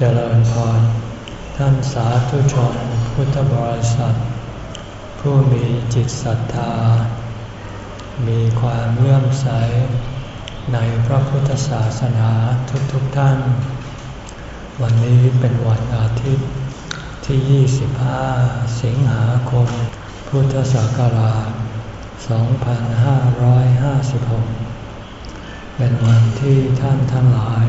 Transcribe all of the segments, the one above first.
เจริญพร ท่านสาธุชนพุทธบริษัท ผู้มีจิตศรัทธา มีความเลื่อมใส ในพระพุทธศาสนาทุกๆทท่าน วันนี้เป็นวันอาทิตย์ที่ 25 สิงหาคม พุทธศักราช 2556 เป็นวันที่ท่านทั้งหลาย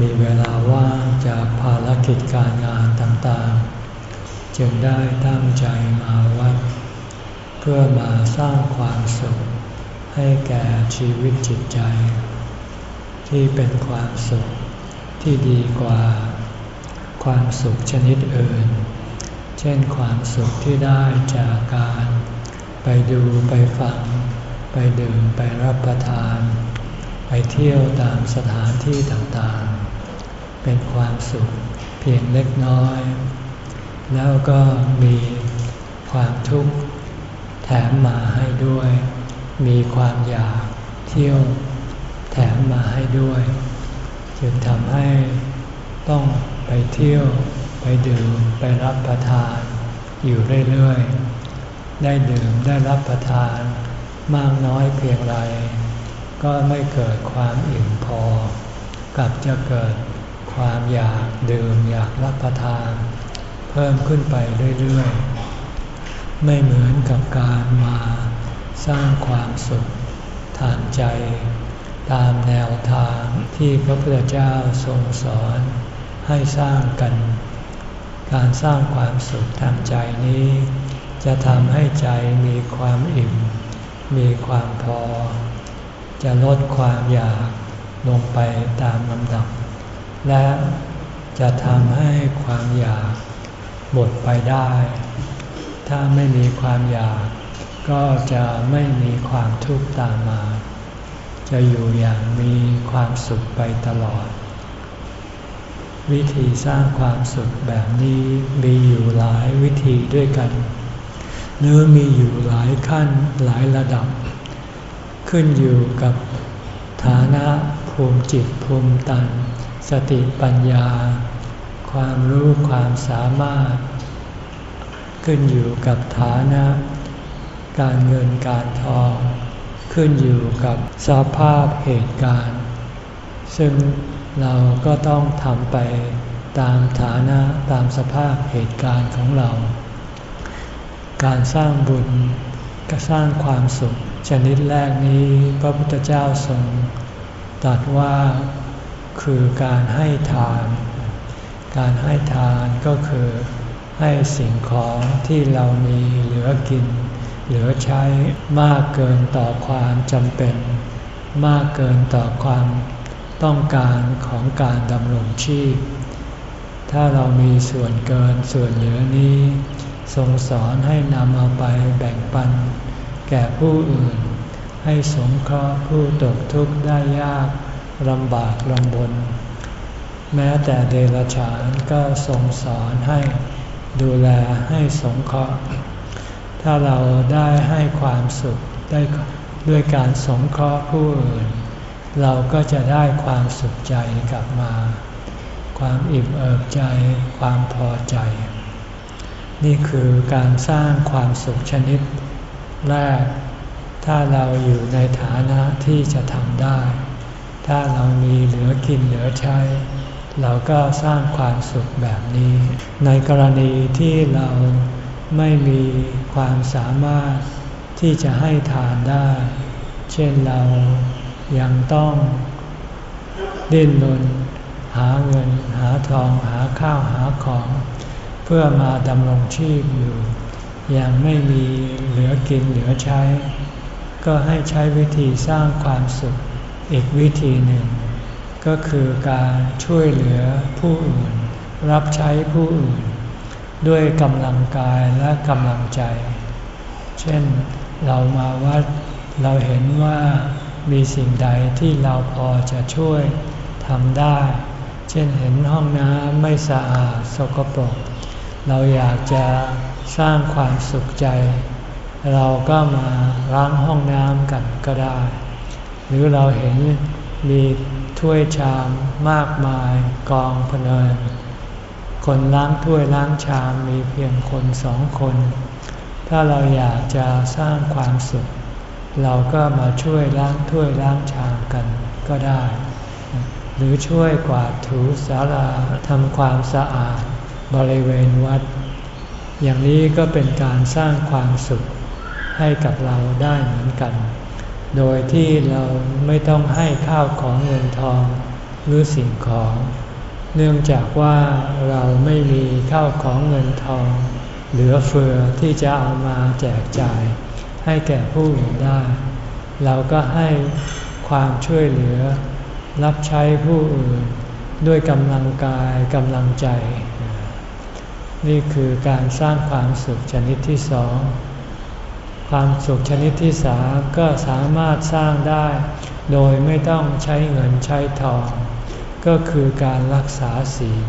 มีเวลาว่างจากภารกิจการงานต่างๆ จึงได้ตั้งใจมาวัด เพื่อมาสร้างความสุข ให้แก่ชีวิตจิตใจ ที่เป็นความสุขที่ดีกว่า ความสุขชนิดอื่น เช่นความสุขที่ได้จากการ ไปดูไปฟัง ไปดื่มไปรับประทาน ไปเที่ยวตามสถานที่ต่างๆ เป็นความสุขเพียงเล็กน้อย แล้วก็มีความทุกข์แถมมาให้ด้วย มีความอยากเที่ยวแถมมาให้ด้วย จึงทำให้ต้องไปเที่ยวไปดื่มไปรับประทาน อยู่เรื่อยๆ ได้ดื่มได้รับประทาน มากน้อยเพียงไร ก็ไม่เกิดความอิ่มพอ กับจะเกิด ความอยากดื่มอยากรับประทาน เพิ่มขึ้นไปเรื่อยๆ ไม่เหมือนกับการมาสร้างความสุขทางใจ ตามแนวทางที่พระพุทธเจ้าทรงสอนให้สร้างกัน การสร้างความสุขทางใจนี้ จะทำให้ใจมีความอิ่ม มีความพอ จะลดความอยากลงไปตามลำดับ และจะทำให้ความอยากหมดไปได้ ถ้าไม่มีความอยาก ก็จะไม่มีความทุกข์ตามมา จะอยู่อย่างมีความสุขไปตลอด วิธีสร้างความสุขแบบนี้มีอยู่หลายวิธีด้วยกันเนื้อมีอยู่หลายขั้นหลายระดับ ขึ้นอยู่กับฐานะภูมิจิตภูมิตัน สติปัญญา ความรู้ความสามารถ ขึ้นอยู่กับฐานะ การเงินการทอง ขึ้นอยู่กับสภาพเหตุการณ์ ซึ่งเราก็ต้องทำไปตามฐานะตามสภาพเหตุการณ์ของเรา การสร้างบุญก็สร้างความสุข ชนิดแรกนี้พระพุทธเจ้าทรงตรัสว่า คือการให้ทาน การให้ทานก็คือให้สิ่งของที่เรามีเหลือกิน เหลือใช้มากเกินต่อความจำเป็น มากเกินต่อความต้องการของการดำรงชีพ ถ้าเรามีส่วนเกินส่วนเหลือนี้ ทรงสอนให้นำเอาไปแบ่งปัน แก่ผู้อื่น ให้สงเคราะห์ผู้ตกทุกข์ได้ยาก ลำบากลำบน แม้แต่เดรัจฉานก็ทรงสอนให้ดูแลให้สงเคราะห์ ถ้าเราได้ให้ความสุขได้ด้วยการสงเคราะห์ผู้อื่น เราก็จะได้ความสุขใจกลับมา ความอิ่มเอิบใจ ความพอใจ นี่คือการสร้างความสุขชนิดแรก ถ้าเราอยู่ในฐานะที่จะทำได้ ถ้าเรามีเหลือกินเหลือใช้ เราก็สร้างความสุขแบบนี้ ในกรณีที่เราไม่มีความสามารถที่จะให้ทานได้ เช่นเรายังต้องดิ้นรนหาเงินหาทองหาข้าวหาของ เพื่อมาดำรงชีพอยู่ ยังไม่มีเหลือกินเหลือใช้ ก็ให้ใช้วิธีสร้างความสุข อีกวิธีหนึ่ง ก็คือการช่วยเหลือผู้อื่น รับใช้ผู้อื่น ด้วยกำลังกายและกำลังใจ เช่นเรามาวัดเราเห็นว่ามีสิ่งใดที่เราพอจะช่วยทำได้ เช่นเห็นห้องน้ำไม่สะอาดสกปรก เราอยากจะสร้างความสุขใจ เราก็มาล้างห้องน้ำกันก็ได้ หรือเราเห็นมีถ้วยชามมากมายกองพเนิน คนล้างถ้วยล้างชามมีเพียงคนสองคน ถ้าเราอยากจะสร้างความสุข เราก็มาช่วยล้างถ้วยล้างชามกันก็ได้ หรือช่วยกวาดถูสาราทำความสะอาดบริเวณวัด อย่างนี้ก็เป็นการสร้างความสุขให้กับเราได้เหมือนกัน โดยที่เราไม่ต้องให้ข้าวของเงินทองหรือสิ่งของ เนื่องจากว่าเราไม่มีข้าวของเงินทอง เหลือเฟือที่จะเอามาแจกจ่าย ให้แก่ผู้อื่นได้ เราก็ให้ความช่วยเหลือ รับใช้ผู้อื่น ด้วยกำลังกายกำลังใจ นี่คือการสร้างความสุขชนิดที่สอง ความสุขชนิดที่สามก็สามารถสร้างได้ โดยไม่ต้องใช้เงินใช้ทอง ก็คือการรักษาศีล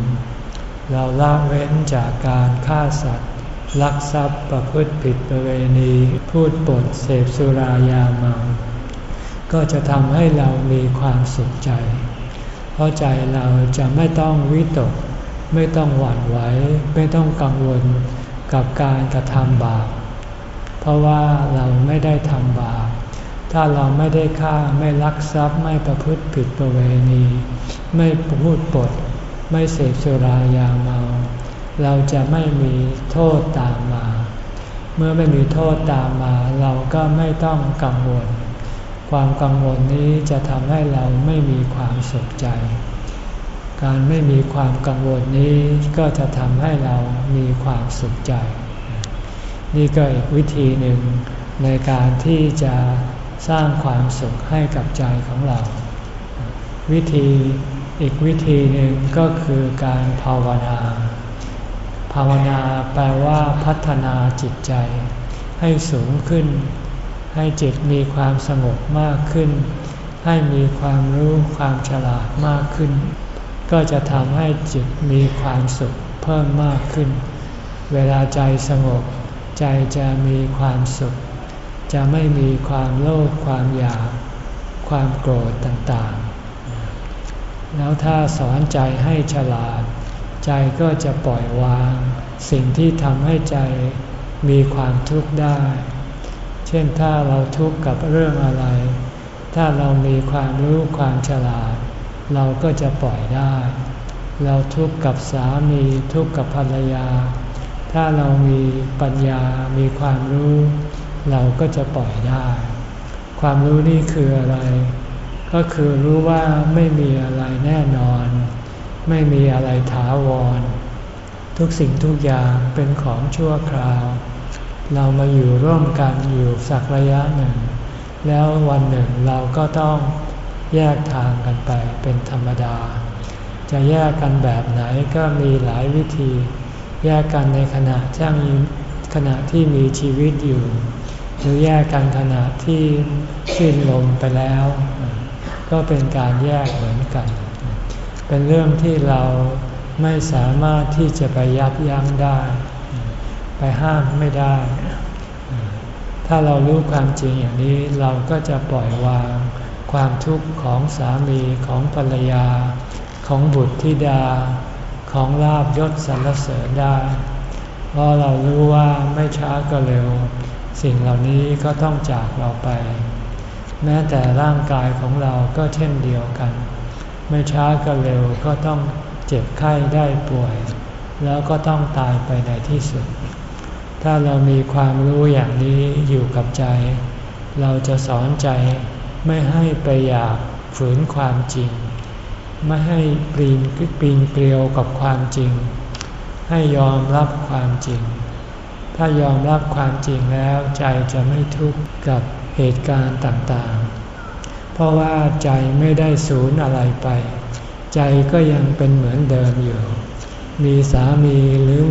เราละเว้นจากการฆ่าสัตว์ ลักทรัพย์ประพฤติผิดประเวณี พูดปดเสพสุรายาเมาก็จะทำให้เรามีความสุขใจ เพราะใจเราจะไม่ต้องวิตก ไม่ต้องหวั่นไหว ไม่ต้องกังวลกับการกระทำบาป เพราะว่าเราไม่ได้ทำบาป ถ้าเราไม่ได้ฆ่าไม่ลักทรัพย์ไม่ประพฤติผิดประเวณี ไม่พูดปด ไม่เสพสุรายาเมา เราจะไม่มีโทษตามมา เมื่อไม่มีโทษตามมา เราก็ไม่ต้องกังวล ความกังวลนี้จะทำให้เราไม่มีความสุขใจ การไม่มีความกังวลนี้ก็จะทำให้เรามีความสุขใจ นี่ก็อีกวิธีหนึ่งในการที่จะสร้างความสุขให้กับใจของเรา วิธีอีกวิธีหนึ่งก็คือการภาวนา ภาวนาแปลว่าพัฒนาจิตใจ ให้สูงขึ้น ให้จิตมีความสงบมากขึ้น ให้มีความรู้ความฉลาดมากขึ้น ก็จะทำให้จิตมีความสุขเพิ่มมากขึ้น เวลาใจสงบ ใจจะมีความสุข จะไม่มีความโลภความอยาก ความโกรธต่างๆ แล้วถ้าสอนใจให้ฉลาด ใจก็จะปล่อยวาง สิ่งที่ทำให้ใจมีความทุกข์ได้ เช่นถ้าเราทุกข์กับเรื่องอะไร ถ้าเรามีความรู้ความฉลาด เราก็จะปล่อยได้ เราทุกข์กับสามีทุกข์กับภรรยา ถ้าเรามีปัญญา มีความรู้ เราก็จะปล่อยได้ ความรู้นี่คืออะไร ก็คือรู้ว่าไม่มีอะไรแน่นอน ไม่มีอะไรถาวร ทุกสิ่งทุกอย่างเป็นของชั่วคราว เรามาอยู่ร่วมกันอยู่สักระยะหนึ่ง แล้ววันหนึ่งเราก็ต้องแยกทางกันไปเป็นธรรมดา จะแยกกันแบบไหนก็มีหลายวิธี แยกกันในขณะที่มีขณะที่มีชีวิตอยู่ หรือแยกกันขณะที่สิ้นลมไปแล้ว ก็เป็นการแยกเหมือนกัน เป็นเรื่องที่เราไม่สามารถที่จะไปยับยั้งได้ ไปห้ามไม่ได้ ถ้าเรารู้ความจริงอย่างนี้เราก็จะปล่อยวางความทุกข์ของสามีของภรรยา ของบุตรธิดา ของลาบยศสรรเสริญได้ เพราะเรารู้ว่าไม่ช้าก็เร็ว สิ่งเหล่านี้ก็ต้องจากเราไป แม้แต่ร่างกายของเราก็เช่นเดียวกัน ไม่ช้าก็เร็วก็ต้องเจ็บไข้ได้ป่วย แล้วก็ต้องตายไปในที่สุด ถ้าเรามีความรู้อย่างนี้อยู่กับใจ เราจะสอนใจไม่ให้ไปอยากฝืนความจริง ไม่ให้ปีนปีนเกลียวกับความจริง ให้ยอมรับความจริง ถ้ายอมรับความจริงแล้วใจจะไม่ทุกข์กับเหตุการณ์ต่างๆ เพราะว่าใจไม่ได้สูญอะไรไป ใจก็ยังเป็นเหมือนเดิมอยู่ มีสามีหรือ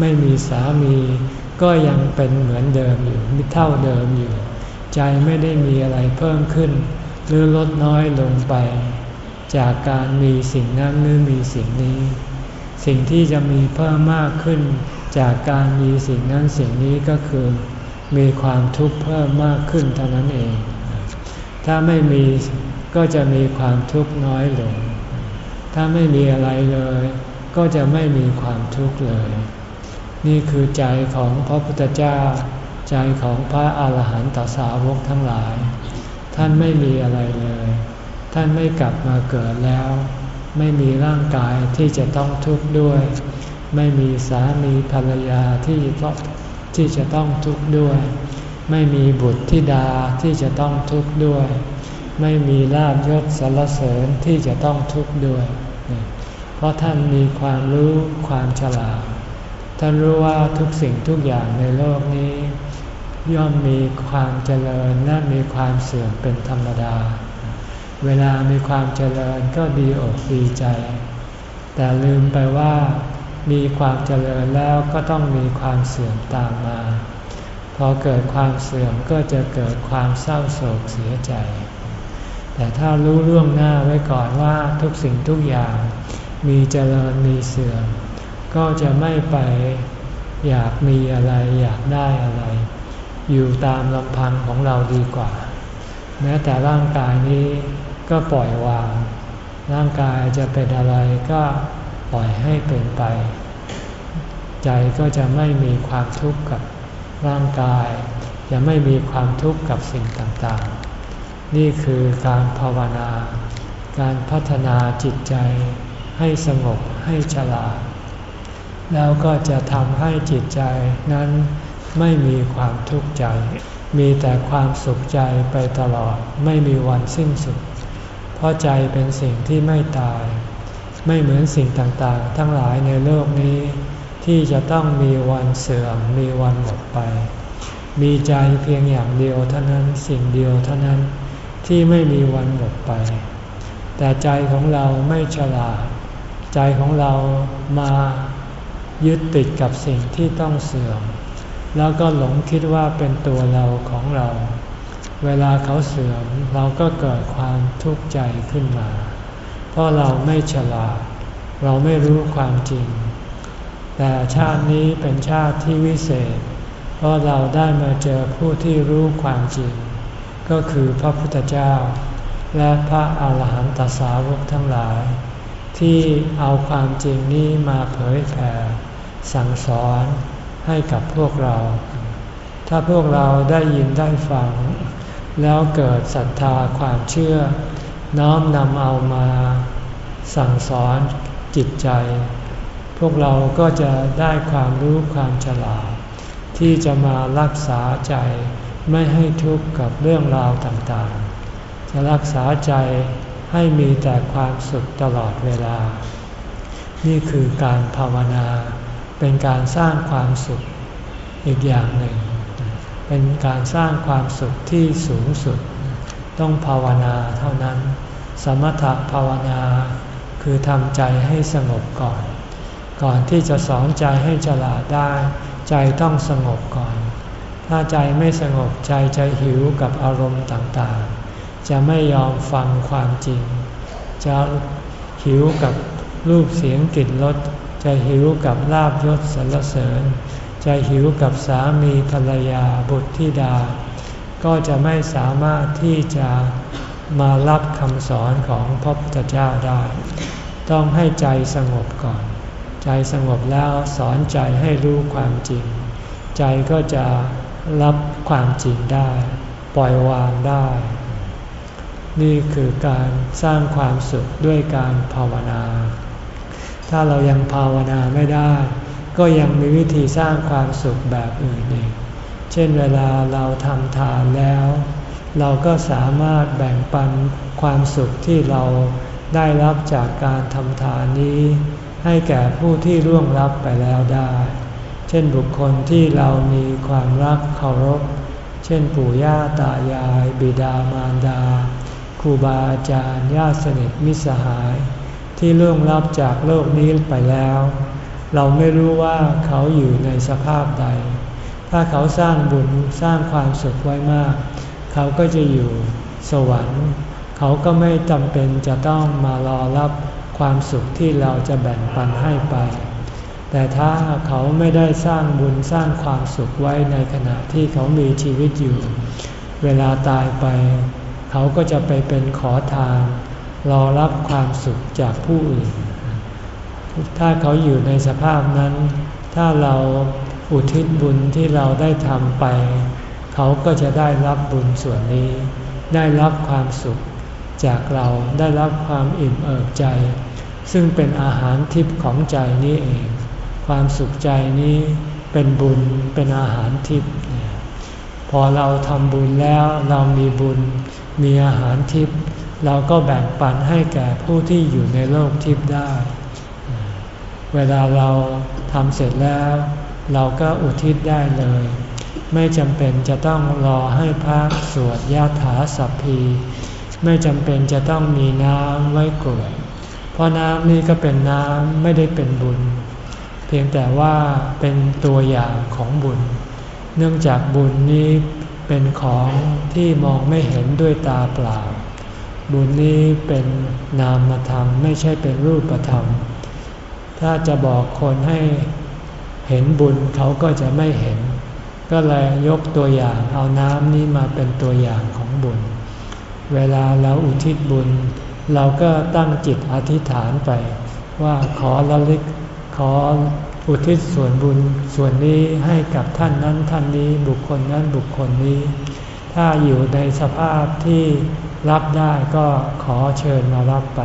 ไม่มีสามี ก็ยังเป็นเหมือนเดิมอยู่มเท่าเดิมอยู่ ใจไม่ได้มีอะไรเพิ่มขึ้น หรือลดน้อยลงไป จากการมีสิ่งนั้นหรือมีสิ่งนี้ สิ่งที่จะมีเพิ่มมากขึ้น จากการมีสิ่งนั้นสิ่งนี้ก็คือ มีความทุกข์เพิ่มมากขึ้นเท่านั้นเอง ถ้าไม่มีก็จะมีความทุกข์น้อยลง ถ้าไม่มีอะไรเลย ก็จะไม่มีความทุกข์เลย นี่คือใจของพระพุทธเจ้า ใจของพระอาหารหันตสาวกทั้งหลาย ท่านไม่มีอะไรเลย ท่านไม่กลับมาเกิดแล้ว ไม่มีร่างกายที่จะต้องทุกข์ด้วย ไม่มีสามีภรรยาที่ต้องที่จะต้องทุกข์ด้วย ไม่มีบุตรธิดาที่จะต้องทุกข์ด้วย ไม่มีลาบยศสรรเสริญที่จะต้องทุกข์ด้วย เพราะท่านมีความรู้ความฉลาด ท่านรู้ว่าทุกสิ่งทุกอย่างในโลกนี้ ย่อมมีความเจริญและมีความเสื่อมเป็นธรรมดา เวลามีความเจริญก็ดีอกดีใจ แต่ลืมไปว่ามีความเจริญแล้วก็ต้องมีความเสื่อมตามมา พอเกิดความเสื่อมก็จะเกิดความเศร้าโศกเสียใจ แต่ถ้ารู้ล่วงหน้าไว้ก่อนว่าทุกสิ่งทุกอย่าง มีเจริญมีเสื่อม ก็จะไม่ไปอยากมีอะไรอยากได้อะไร อยู่ตามลำพังของเราดีกว่า แม้แต่ร่างกายนี้ ก็ปล่อยวาง ร่างกายจะเป็นอะไรก็ปล่อยให้เป็นไป ใจก็จะไม่มีความทุกข์กับร่างกาย จะไม่มีความทุกข์กับสิ่งต่างๆ นี่คือการภาวนา การพัฒนาจิตใจให้สงบให้ฉลาด แล้วก็จะทำให้จิตใจนั้นไม่มีความทุกข์ใจ มีแต่ความสุขใจไปตลอดไม่มีวันสิ้นสุด เพราะใจเป็นสิ่งที่ไม่ตาย ไม่เหมือนสิ่งต่างๆ ทั้งหลายในโลกนี้ ที่จะต้องมีวันเสื่อมมีวันหมดไป มีใจเพียงอย่างเดียวเท่านั้นสิ่งเดียวเท่านั้นที่ไม่มีวันหมดไป แต่ใจของเราไม่ฉลาด ใจของเรามายึดติดกับสิ่งที่ต้องเสื่อม แล้วก็หลงคิดว่าเป็นตัวเราของเรา เวลาเขาเสื่อมเราก็เกิดความทุกข์ใจขึ้นมา เพราะเราไม่ฉลาด เราไม่รู้ความจริง แต่ชาตินี้เป็นชาติที่วิเศษ เพราะเราได้มาเจอผู้ที่รู้ความจริง ก็คือพระพุทธเจ้า และพระอาหารหันตสาวกทั้งหลาย ที่เอาความจริงนี้มาเผยแผ่ สั่งสอนให้กับพวกเรา ถ้าพวกเราได้ยินได้ฟัง แล้วเกิดศรัทธาความเชื่อ น้อมนำเอามาสั่งสอนจิตใจ พวกเราก็จะได้ความรู้ความฉลาด ที่จะมารักษาใจไม่ให้ทุกข์กับเรื่องราวต่างๆ จะรักษาใจให้มีแต่ความสุขตลอดเวลา นี่คือการภาวนา เป็นการสร้างความสุขอีกอย่างหนึ่ง เป็นการสร้างความสุขที่สูงสุด ต้องภาวนาเท่านั้น สมถภาวนาคือทำใจให้สงบก่อน ก่อนที่จะสอนใจให้ฉลาดได้ ใจต้องสงบก่อน ถ้าใจไม่สงบใจจะหิวกับอารมณ์ต่างๆ จะไม่ยอมฟังความจริง จะหิวกับรูปเสียงกลิ่นรสจะหิวกับลาบยศสรรเสริญ จะหิวกับสามีภรรยาบุตรธิดา ก็จะไม่สามารถที่จะมารับคำสอนของพระพุทธเจ้าได้ ต้องให้ใจสงบก่อน ใจสงบแล้วสอนใจให้รู้ความจริง ใจก็จะรับความจริงได้ ปล่อยวางได้ นี่คือการสร้างความสุขด้วยการภาวนา ถ้าเรายังภาวนาไม่ได้ ก็ยังมีวิธีสร้างความสุขแบบอื่นอีก เช่นเวลาเราทำทานแล้ว เราก็สามารถแบ่งปันความสุขที่เราได้รับจากการทำทานนี้ ให้แก่ผู้ที่ร่วงลับไปแล้วได้ เช่นบุคคลที่เรามีความรักเคารพ เช่นปู่ย่าตายาย บิดามารดาครูบาอาจารย์ญาติสนิทมิสหาย ที่ล่วงลับจากโลกนี้ไปแล้ว เราไม่รู้ว่าเขาอยู่ในสภาพใด ถ้าเขาสร้างบุญสร้างความสุขไว้มาก เขาก็จะอยู่สวรรค์ เขาก็ไม่จำเป็นจะต้องมารอรับความสุขที่เราจะแบ่งปันให้ไป แต่ถ้าเขาไม่ได้สร้างบุญสร้างความสุขไว้ในขณะที่เขามีชีวิตอยู่ เวลาตายไป เขาก็จะไปเป็นขอทานรอรับความสุขจากผู้อื่น ถ้าเขาอยู่ในสภาพนั้น ถ้าเราอุทิศบุญที่เราได้ทำไป เขาก็จะได้รับบุญส่วนนี้ ได้รับความสุขจากเราได้รับความอิ่มเอิบใจ ซึ่งเป็นอาหารทิพย์ของใจนี้เอง ความสุขใจนี้เป็นบุญเป็นอาหารทิพย์พอเราทำบุญแล้วเรามีบุญ มีอาหารทิพย์เราก็แบ่งปันให้แก่ผู้ที่อยู่ในโลกทิพย์ได้ เวลาเราทำเสร็จแล้ว เราก็อุทิศได้เลย ไม่จำเป็นจะต้องรอให้พระสวดยาถาสัพพี ไม่จำเป็นจะต้องมีน้ำไว้กรวดเพราะน้ำนี่ก็เป็นน้ำไม่ได้เป็นบุญ เพียงแต่ว่าเป็นตัวอย่างของบุญ เนื่องจากบุญนี้เป็นของที่มองไม่เห็นด้วยตาเปล่า บุญนี้เป็นนามธรรมไม่ใช่เป็นรูปธรรม ถ้าจะบอกคนให้เห็นบุญเขาก็จะไม่เห็น ก็เลยยกตัวอย่างเอาน้ำนี้มาเป็นตัวอย่างของบุญ เวลาเราอุทิศบุญ เราก็ตั้งจิตอธิษฐานไป ว่าขอละลิกขออุทิศส่วนบุญส่วนนี้ให้กับท่านนั้นท่านนี้บุคคลนั้นบุคคลนี้ ถ้าอยู่ในสภาพที่รับได้ก็ขอเชิญมารับไป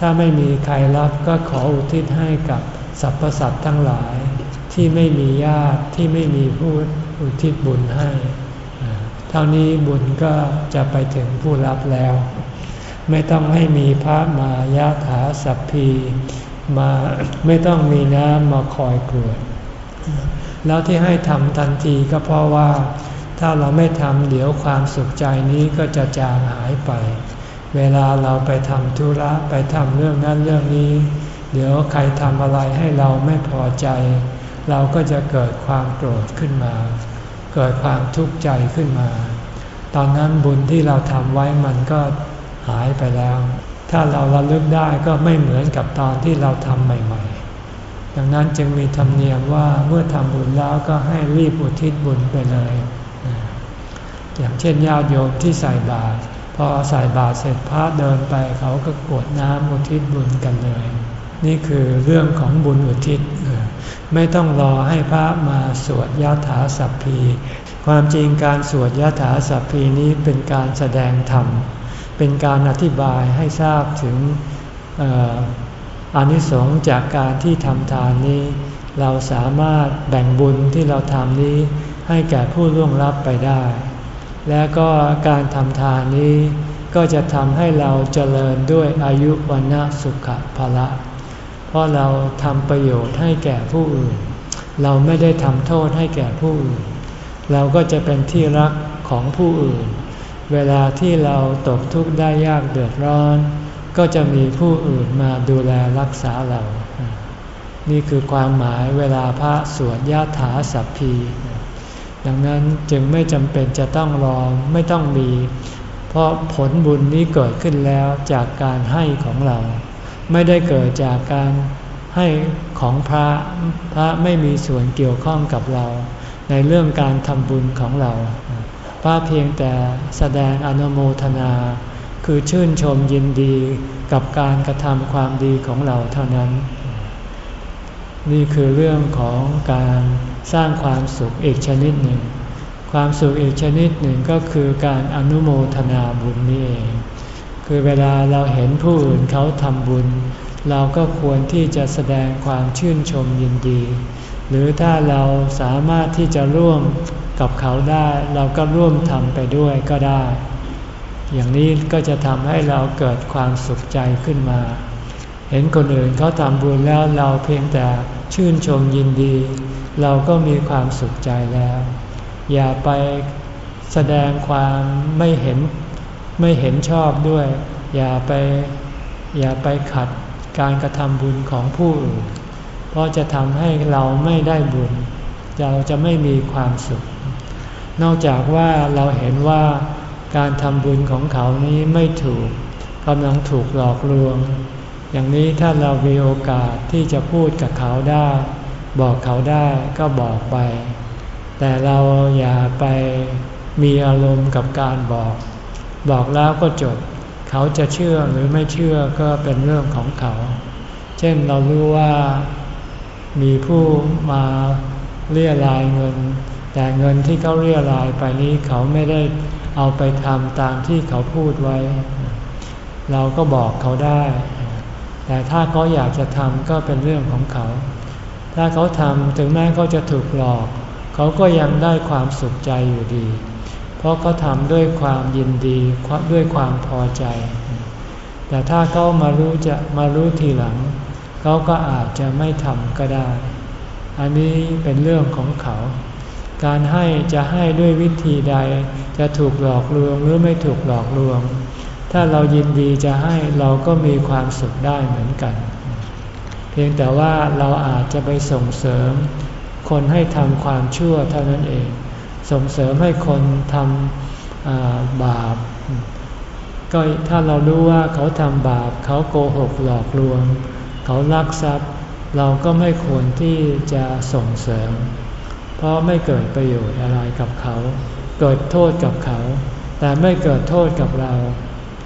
ถ้าไม่มีใครรับก็ขออุทิศให้กับสรรพสัตว์ทั้งหลาย ที่ไม่มีญาติที่ไม่มีผู้อุทิศบุญให้ เท่านี้บุญก็จะไปถึงผู้รับแล้ว ไม่ต้องให้มีพระมายาถาสัพพีมาไม่ต้องมีน้ำมาคอยกรวดแล้วที่ให้ทำทันทีก็เพราะว่า ถ้าเราไม่ทำเดี๋ยวความสุขใจนี้ก็จะจางหายไป เวลาเราไปทำธุระไปทำเรื่องนั้นเรื่องนี้ เดี๋ยวใครทำอะไรให้เราไม่พอใจ เราก็จะเกิดความโกรธขึ้นมา เกิดความทุกข์ใจขึ้นมา ตอนนั้นบุญที่เราทำไว้มันก็หายไปแล้ว ถ้าเราระลึกได้ก็ไม่เหมือนกับตอนที่เราทำใหม่ ๆ ดังนั้นจึงมีธรรมเนียมว่าเมื่อทำบุญแล้วก็ให้รีบอุทิศบุญไปเลย อย่างเช่นญาติโยมที่ใส่บาตร พอใส่บาตรเสร็จพระเดินไปเขาก็กวดน้ำอุทิศบุญกันเลย นี่คือเรื่องของบุญอุทิศ ไม่ต้องรอให้พระมาสวดยถาสัพพี ความจริงการสวดยถาสัพพีนี้เป็นการแสดงธรรม เป็นการอธิบายให้ทราบถึงอานิสงส์จากการที่ทำทานนี้ เราสามารถแบ่งบุญที่เราทำนี้ให้แก่ผู้ร่วงรับไปได้ และก็การทำทานนี้ก็จะทำให้เราเจริญด้วยอายุวันนะสุขภละ เพราะเราทำประโยชน์ให้แก่ผู้อื่น เราไม่ได้ทำโทษให้แก่ผู้อื่น เราก็จะเป็นที่รักของผู้อื่น เวลาที่เราตกทุกข์ได้ยากเดือดร้อน ก็จะมีผู้อื่นมาดูแลรักษาเรา นี่คือความหมายเวลาพระสวดยาถาสัพพี ดังนั้นจึงไม่จำเป็นจะต้องรอไม่ต้องมี เพราะผลบุญนี้เกิดขึ้นแล้วจากการให้ของเรา ไม่ได้เกิดจากการให้ของพระพระไม่มีส่วนเกี่ยวข้องกับเรา ในเรื่องการทำบุญของเรา พระเพียงแต่แสดงอนุโมทนา คือชื่นชมยินดีกับการกระทำความดีของเราเท่านั้น นี่คือเรื่องของการสร้างความสุขอีกชนิดหนึ่ง ความสุขอีกชนิดหนึ่งก็คือการอนุโมทนาบุญนี่เอง คือเวลาเราเห็นผู้อื่นเขาทำบุญ เราก็ควรที่จะแสดงความชื่นชมยินดี หรือถ้าเราสามารถที่จะร่วมกับเขาได้เราก็ร่วมทำไปด้วยก็ได้ อย่างนี้ก็จะทำให้เราเกิดความสุขใจขึ้นมา เห็นคนอื่นเขาทำบุญแล้วเราเพียงแต่ชื่นชมยินดี เราก็มีความสุขใจแล้ว อย่าไปแสดงความไม่เห็นไม่เห็นชอบด้วย อย่าไปอย่าไปขัดการกระทำบุญของผู้อื่นเพราะจะทำให้เราไม่ได้บุญ เราจะไม่มีความสุข นอกจากว่าเราเห็นว่าการทำบุญของเขานี้ไม่ถูกกำลังถูกหลอกลวง อย่างนี้ถ้าเรามีโอกาสที่จะพูดกับเขาได้ บอกเขาได้ก็บอกไป แต่เราอย่าไปมีอารมณ์กับการบอก บอกแล้วก็จบ เขาจะเชื่อหรือไม่เชื่อก็เป็นเรื่องของเขา เช่นเรารู้ว่ามีผู้มาเรียรายเงิน แต่เงินที่เขาเรียรายไปนี้เขาไม่ได้เอาไปทำตามที่เขาพูดไว้ เราก็บอกเขาได้ แต่ถ้าเขาอยากจะทำก็เป็นเรื่องของเขา ถ้าเขาทำถึงแม้เขาจะถูกหลอก เขาก็ยังได้ความสุขใจอยู่ดี เพราะเขาทำด้วยความยินดีด้วยความพอใจ แต่ถ้าเขามารู้จะมารู้ทีหลัง เขาก็อาจจะไม่ทำก็ได้ อันนี้เป็นเรื่องของเขา การให้จะให้ด้วยวิธีใด จะถูกหลอกลวงหรือไม่ถูกหลอกลวง ถ้าเรายินดีจะให้เราก็มีความสุขได้เหมือนกัน เพียงแต่ว่าเราอาจจะไปส่งเสริม คนให้ทำความชั่วเท่านั้นเอง ส่งเสริมให้คนทำบาป ก็ถ้าเรารู้ว่าเขาทำบาป เขาโกหกหลอกลวง เขาลักทรัพย์ เราก็ไม่ควรที่จะส่งเสริม เพราะไม่เกิดประโยชน์อะไรกับเขา เกิดโทษกับเขา แต่ไม่เกิดโทษกับเรา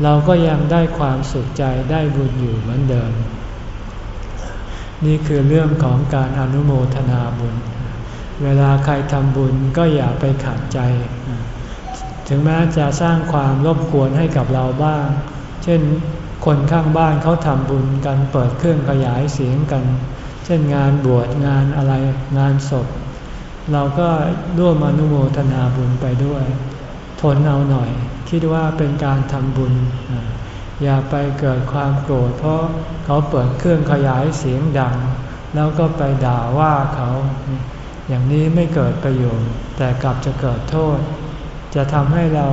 เราก็ยังได้ความสุขใจได้บุญอยู่เหมือนเดิม นี่คือเรื่องของการอนุโมทนาบุญ เวลาใครทำบุญก็อย่าไปขัดใจ ถึงแม้จะสร้างความรบกวนให้กับเราบ้าง เช่นคนข้างบ้านเขาทำบุญกันเปิดเครื่องขยายเสียงกัน เช่นงานบวชงานอะไรงานศพ เราก็ร่วมอนุโมทนาบุญไปด้วย นเอาหน่อย คิดว่าเป็นการทำบุญ อย่าไปเกิดความโกรธเพราะเขาเปิดเครื่องขยายเสียงดัง แล้วก็ไปด่าว่าเขา อย่างนี้ไม่เกิดประโยชน์ แต่กลับจะเกิดโทษ จะทำให้เรา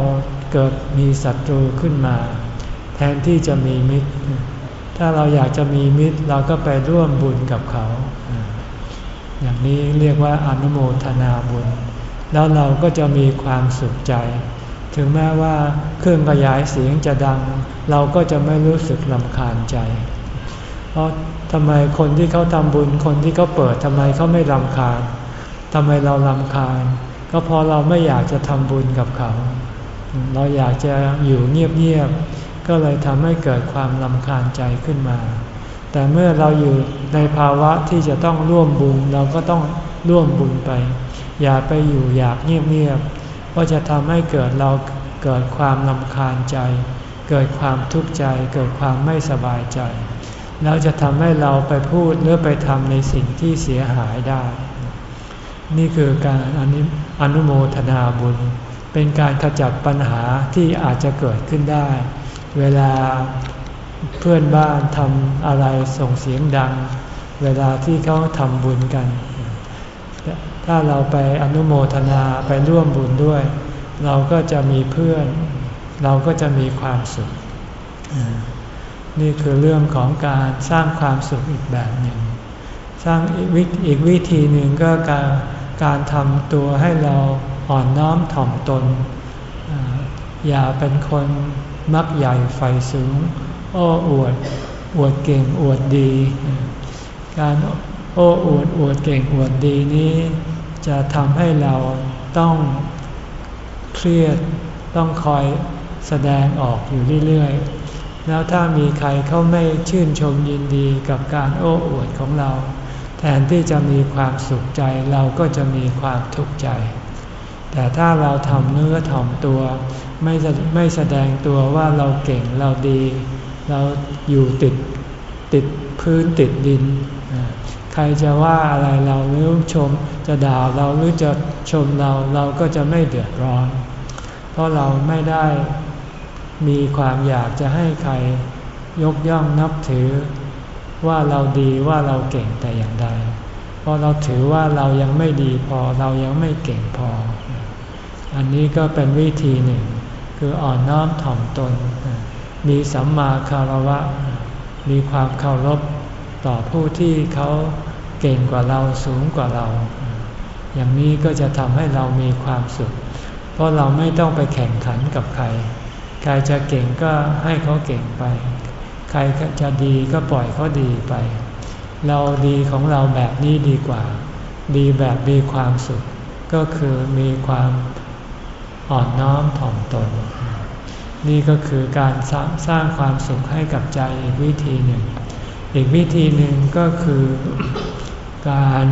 เกิดมีศัตรูขึ้นมา แทนที่จะมีมิตร ถ้าเราอยากจะมีมิตรเราก็ไปร่วมบุญกับเขา อย่างนี้เรียกว่าอนุโมทนาบุญ แล้วเราก็จะมีความสุขใจ ถึงแม้ว่าเครื่องขยายเสียงจะดัง เราก็จะไม่รู้สึกลำคาญใจ เพราะทำไมคนที่เขาทำบุญคนที่เขาเปิดทำไมเขาไม่ลำคาญทำไมเราลำคาญ ก็เพราะเราไม่อยากจะทำบุญกับเขา เราอยากจะอยู่เงียบๆก็เลยทำให้เกิดความลำคาญใจขึ้นมา แต่เมื่อเราอยู่ในภาวะที่จะต้องร่วมบุญเราก็ต้องร่วมบุญไป อย่าไปอยู่อยากเงียบๆ ก็จะทำให้เกิดเราเกิดความลำคาญใจ เกิดความทุกข์ใจ เกิดความไม่สบายใจ แล้วจะทำให้เราไปพูดหรือไปทำในสิ่งที่เสียหายได้ นี่คือการอนุโมทนาบุญ เป็นการขจัดปัญหาที่อาจจะเกิดขึ้นได้ เวลาเพื่อนบ้านทำอะไรส่งเสียงดัง เวลาที่เขาทำบุญกัน ถ้าเราไปอนุโมทนาไปร่วมบุญด้วย เราก็จะมีเพื่อน เราก็จะมีความสุข นี่คือเรื่องของการสร้างความสุขอีกแบบหนึ่ง สร้างอีกวิธีหนึ่งก็การการทำตัวให้เราอ่อนน้อมถ่อมตน อย่าเป็นคนมักใหญ่ไฟสูง โอ้อวด อวดเก่งอวดดี การโอ้อวดอวดเก่งอวดดีนี้ จะทำให้เราต้องเครียดต้องคอยแสดงออกอยู่เรื่อยๆ แล้วถ้ามีใครเขาไม่ชื่นชมยินดีกับการโอ้อวดของเรา แทนที่จะมีความสุขใจเราก็จะมีความทุกข์ใจ แต่ถ้าเราทำเนื้อถ่อมตัวไม่ไม่แสดงตัวว่าเราเก่งเราดี เราอยู่ติดติดพื้นติดดิน ใครจะว่าอะไรเราหรือชม จะด่าเราหรือจะชมเราเราก็จะไม่เดือดร้อน เพราะเราไม่ได้มีความอยากจะให้ใครยกย่องนับถือ ว่าเราดีว่าเราเก่งแต่อย่างใด เพราะเราถือว่าเรายังไม่ดีพอเรายังไม่เก่งพอ อันนี้ก็เป็นวิธีหนึ่ง คืออ่อนน้อมถ่อมตน มีสัมมาคารวะ มีความเคารพต่อผู้ที่เขาเก่งกว่าเราสูงกว่าเรา อย่างนี้ก็จะทำให้เรามีความสุข เพราะเราไม่ต้องไปแข่งขันกับใคร ใครจะเก่งก็ให้เขาเก่งไป ใครจะดีก็ปล่อยเขาดีไป เราดีของเราแบบนี้ดีกว่า ดีแบบมีความสุข ก็คือมีความอ่อนน้อมถ่อมตน นี่ก็คือการสร้างความสุขให้กับใจอีกวิธีหนึ่ง อีกวิธีหนึ่งก็คือการ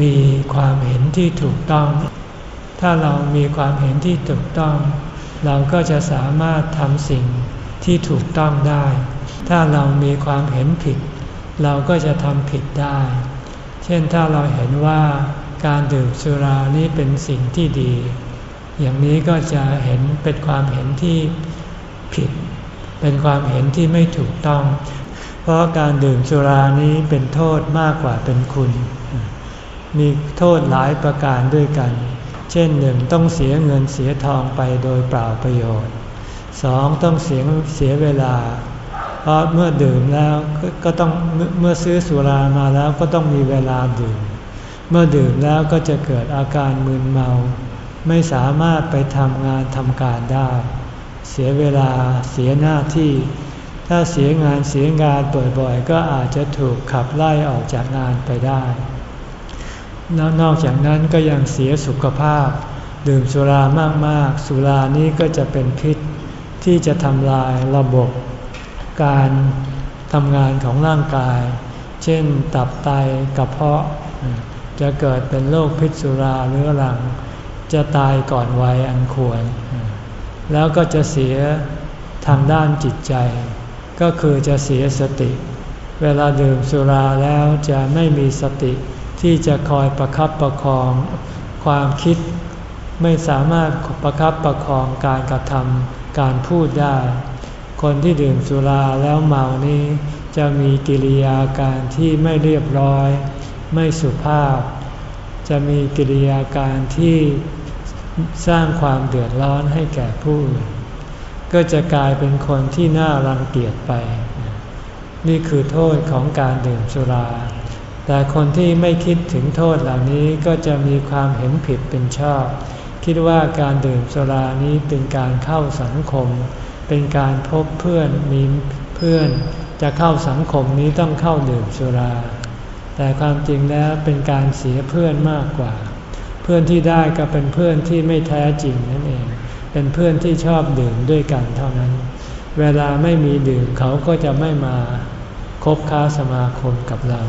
มีความเห็นที่ถูกต้อง ถ้าเรามีความเห็นที่ถูกต้อง เราก็จะสามารถทำสิ่งที่ถูกต้องได้ ถ้าเรามีความเห็นผิด เราก็จะทำผิดได้ เช่นถ้าเราเห็นว่าการดื่มสุรานี้เป็นสิ่งที่ดี อย่างนี้ก็จะเห็นเป็นความเห็นที่ผิด เป็นความเห็นที่ไม่ถูกต้อง เพราะการดื่มสุรานี้เป็นโทษมากกว่าเป็นคุณ มีโทษหลายประการด้วยกัน เช่นหนึ่งต้องเสียเงินเสียทองไปโดยเปล่าประโยชน์สองต้องเสียเสียเวลา เพราะเมื่อดื่มแล้วก็ต้องเมื่อซื้อสุรามาแล้วก็ต้องมีเวลาดื่ม เมื่อดื่มแล้วก็จะเกิดอาการมึนเมา ไม่สามารถไปทำงานทำการได้ เสียเวลาเสียหน้าที่ ถ้าเสียงานเสียงานบ่อยๆก็อาจจะถูกขับไล่ออกจากงานไปได้ นอกจากนั้นก็ยังเสียสุขภาพ ดื่มสุรามากๆ สุรานี้ก็จะเป็นพิษที่จะทำลายระบบ การทำงานของร่างกาย เช่นตับไตกระเพาะ จะเกิดเป็นโรคพิษสุราเรื้อรัง จะตายก่อนวัยอันควร แล้วก็จะเสียทางด้านจิตใจ ก็คือจะเสียสติ เวลาดื่มสุราแล้วจะไม่มีสติ ที่จะคอยประครับประคองความคิดไม่สามารถประครับประคองการกระทำการพูดได้ คนที่ดื่มสุราแล้วเมานี้ จะมีกิริยาการที่ไม่เรียบร้อย ไม่สุภาพ จะมีกิริยาการที่สร้างความเดือดร้อนให้แก่ผู้อื่นก็จะกลายเป็นคนที่น่ารังเกียจไป นี่คือโทษของการดื่มสุรา แต่คนที่ไม่คิดถึงโทษเหล่านี้ก็จะมีความเห็นผิดเป็นชอบ คิดว่าการดื่มสุรานี้เป็นการเข้าสังคม เป็นการพบเพื่อนมีเพื่อน จะเข้าสังคมนี้ต้องเข้าดื่มสุรา แต่ความจริงแล้วเป็นการเสียเพื่อนมากกว่า เพื่อนที่ได้ก็เป็นเพื่อนที่ไม่แท้จริงนั่นเอง เป็นเพื่อนที่ชอบดื่มด้วยกันเท่านั้น เวลาไม่มีดื่มเขาก็จะไม่มาคบค้าสมาคมกับเรา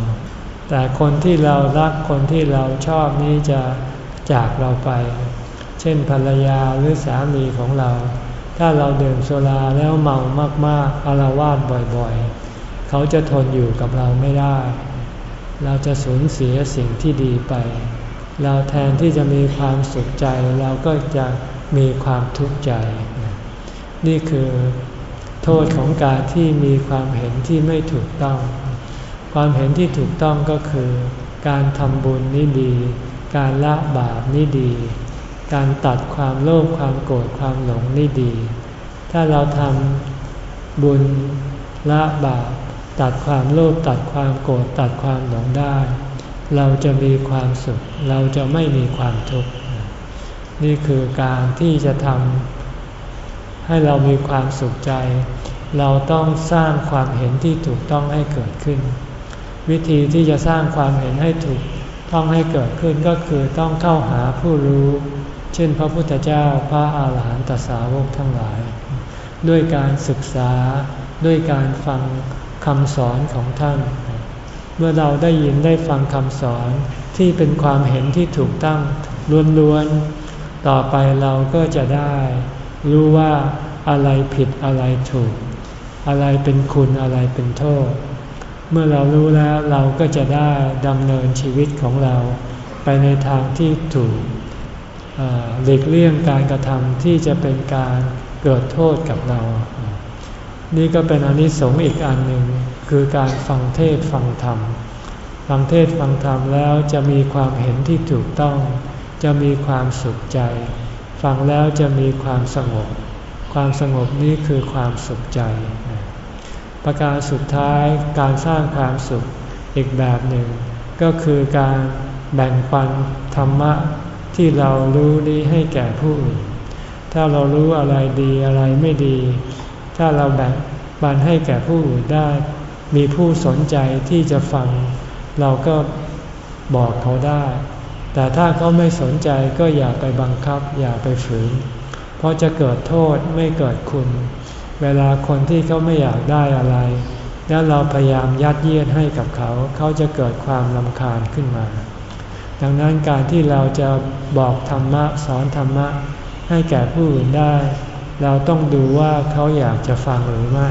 แต่คนที่เรารักคนที่เราชอบนี้จะจากเราไป เช่นภรรยาหรือสามีของเรา ถ้าเราดื่มโซลาแล้วเมามากๆอารวาสบ่อยๆ เขาจะทนอยู่กับเราไม่ได้ เราจะสูญเสียสิ่งที่ดีไป เราแทนที่จะมีความสุขใจเราก็จะมีความทุกข์ใจ นี่คือโทษของการที่มีความเห็นที่ไม่ถูกต้อง ความเห็นที่ถูกต้องก็คือ การทำบุญนี่ดี การละบาปนี่ดี การตัดความโลภความโกรธความหลงนี่ดี ถ้าเราทำบุญละบาปตัดความโลภตัดความโกรธตัดความหลงได้ เราจะมีความสุข เราจะไม่มีความทุกข์นี่คือการที่จะทำให้เรามีความสุขใจ เราต้องสร้างความเห็นที่ถูกต้องให้เกิดขึ้น วิธีที่จะสร้างความเห็นให้ถูกต้องให้เกิดขึ้นก็คือต้องเข้าหาผู้รู้ เช่นพระพุทธเจ้าพระอาหารหันตสาวกทั้งหลาย ด้วยการศึกษาด้วยการฟังคำสอนของท่าน เมื่อเราได้ยินได้ฟังคำสอนที่เป็นความเห็นที่ถูกตั้งล้วนๆ ต่อไปเราก็จะได้ รู้ว่าอะไรผิดอะไรถูก อะไรเป็นคุณอะไรเป็นโทษ เมื่อเรารู้แล้วเราก็จะได้ดำเนินชีวิตของเราไปในทางที่ถูกหลีกเลี่ยงการกระทำที่จะเป็นการเกิดโทษกับเรา นี่ก็เป็นอนิสงส์อีกอันหนึ่งคือการฟังเทศฟังธรรม ฟังเทศฟังธรรมแล้วจะมีความเห็นที่ถูกต้อง จะมีความสุขใจ ฟังแล้วจะมีความสงบ ความสงบนี้คือความสุขใจ ประการสุดท้ายการสร้างความสุขอีกแบบหนึ่ง ก็คือการแบ่งปันธรรมะที่เรารู้นี้ให้แก่ผู้อื่นถ้าเรารู้อะไรดีอะไรไม่ดี ถ้าเราแบ่งปันให้แก่ผู้อื่นได้ มีผู้สนใจที่จะฟัง เราก็บอกเขาได้ แต่ถ้าเขาไม่สนใจก็อย่าไปบังคับ อย่าไปฝืน เพราะจะเกิดโทษไม่เกิดคุณ เวลาคนที่เขาไม่อยากได้อะไร แล้วเราพยายามยัดเยียดให้กับเขา เขาจะเกิดความลำคาญขึ้นมา ดังนั้นการที่เราจะบอกธรรมะสอนธรรมะ ให้แก่ผู้อื่นได้ เราต้องดูว่าเขาอยากจะฟังหรือไม่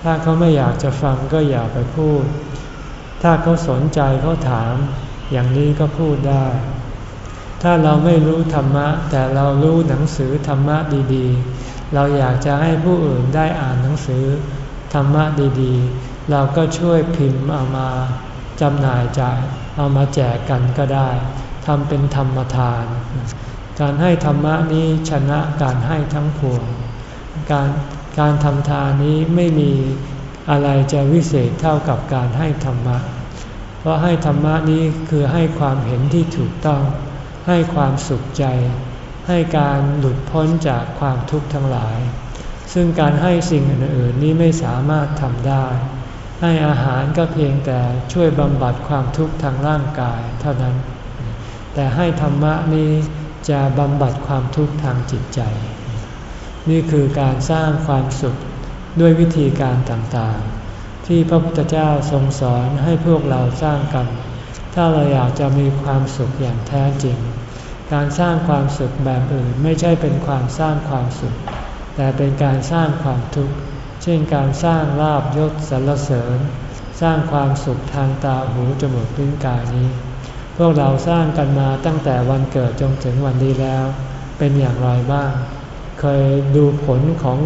ถ้าเขาไม่อยากจะฟังก็อย่าไปพูด ถ้าเขาสนใจเขาถาม อย่างนี้ก็พูดได้ ถ้าเราไม่รู้ธรรมะ แต่เรารู้หนังสือธรรมะดีๆ เราอยากจะให้ผู้อื่นได้อ่านหนังสือธรรมะดีๆ เราก็ช่วยพิมพ์เอามาจำหน่ายจ่ายเอามาแจกกันก็ได้ทำเป็นธรรมทาน การให้ธรรมะนี้ชนะการให้ทั้งปวงการการทำทานนี้ไม่มีอะไรจะวิเศษเท่ากับการให้ธรรมะ เพราะให้ธรรมะนี้คือให้ความเห็นที่ถูกต้อง ให้ความสุขใจ ให้การหลุดพ้นจากความทุกข์ทั้งหลาย ซึ่งการให้สิ่งอื่นๆนี้ไม่สามารถทำได้ ให้อาหารก็เพียงแต่ช่วยบำบัดความทุกข์ทางร่างกายเท่านั้น แต่ให้ธรรมะนี้จะบำบัดความทุกข์ทางจิตใจ นี่คือการสร้างความสุขด้วยวิธีการต่างๆ ที่พระพุทธเจ้าทรงสอนให้พวกเราสร้างกัน ถ้าเราอยากจะมีความสุขอย่างแท้จริง การสร้างความสุขแบบอื่นไม่ใช่เป็นความสร้างความสุข แต่เป็นการสร้างความทุกข์ เช่นการสร้างลาบยศสรรเสริญ สร้างความสุขทางตาหูจมูกลิ้นกายนี้ พวกเราสร้างกันมาตั้งแต่วันเกิดจนถึงวันนี้แล้ว เป็นอย่างไรบ้าง เคยดูผลของ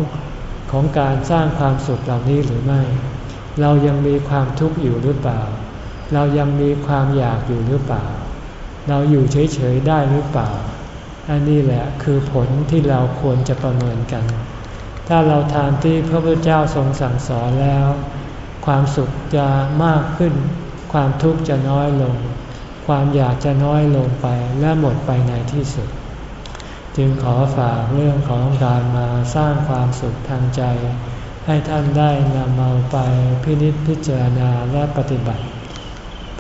ของการสร้างความสุขเหล่านี้หรือไม่ เรายังมีความทุกข์อยู่หรือเปล่า เรายังมีความอยากอยู่หรือเปล่า เราอยู่เฉยๆได้หรือเปล่า อันนี้แหละคือผลที่เราควรจะประเมินกัน ถ้าเราทานที่พระพุทธเจ้าทรงสั่งสอนแล้ว ความสุขจะมากขึ้น ความทุกข์จะน้อยลง ความอยากจะน้อยลงไปและหมดไปในที่สุด จึงขอฝากเรื่องของการมาสร้างความสุขทางใจ ให้ท่านได้นำเอาไปพินิจพิจารณาและปฏิบัติ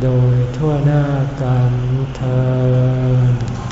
โดยทั่วหน้ากันเธอ